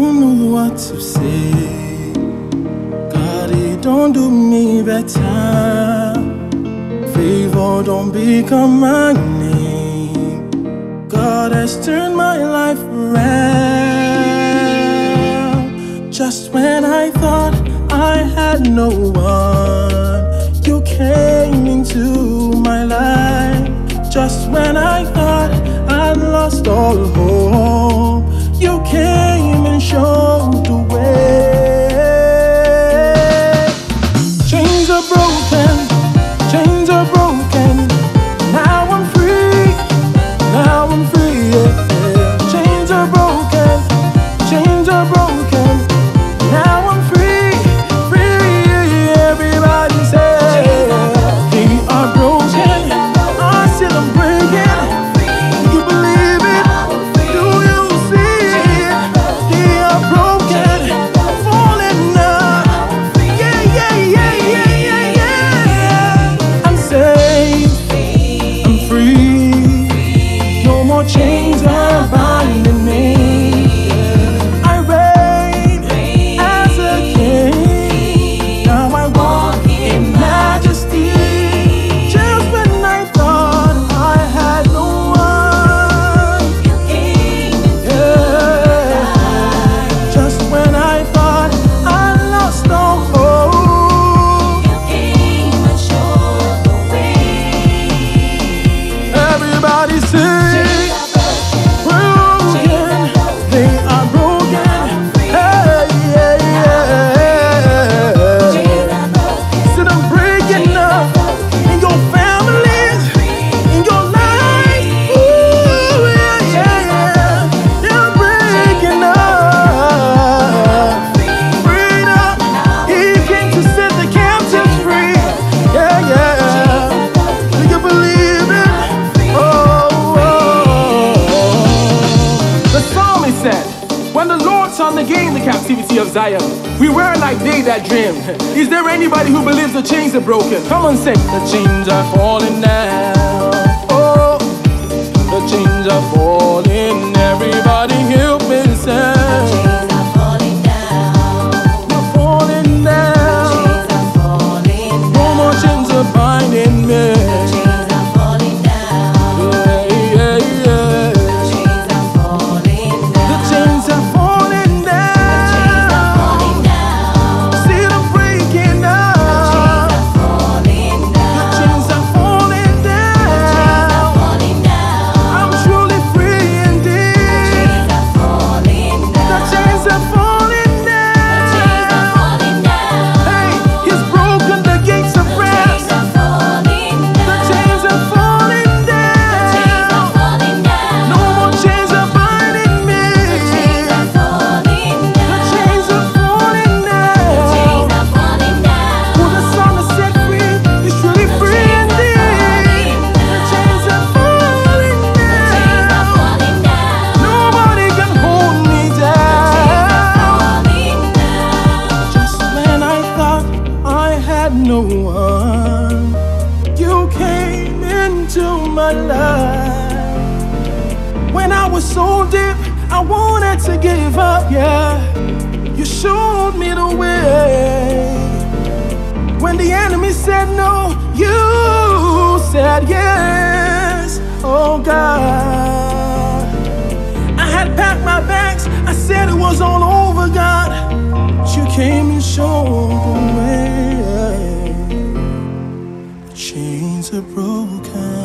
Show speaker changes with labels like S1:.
S1: what to say. God, it don't do me better. Favor don't become my name. God has turned my life around. Just when I thought I had no one, you came into my life. Just when I thought I'd lost all hope, you came and showed
S2: Turned the captivity of Zion, we were like they that dream. Is there anybody who believes the chains are broken? Come on, say,
S1: The chains are falling now. No one, you came into my life. When I was so deep, I wanted to give up, yeah. You showed me the way. When the enemy said no, you said yes. Oh God. I had packed my bags, I said it was all over, God. But you came and showed the way. Chains are broken.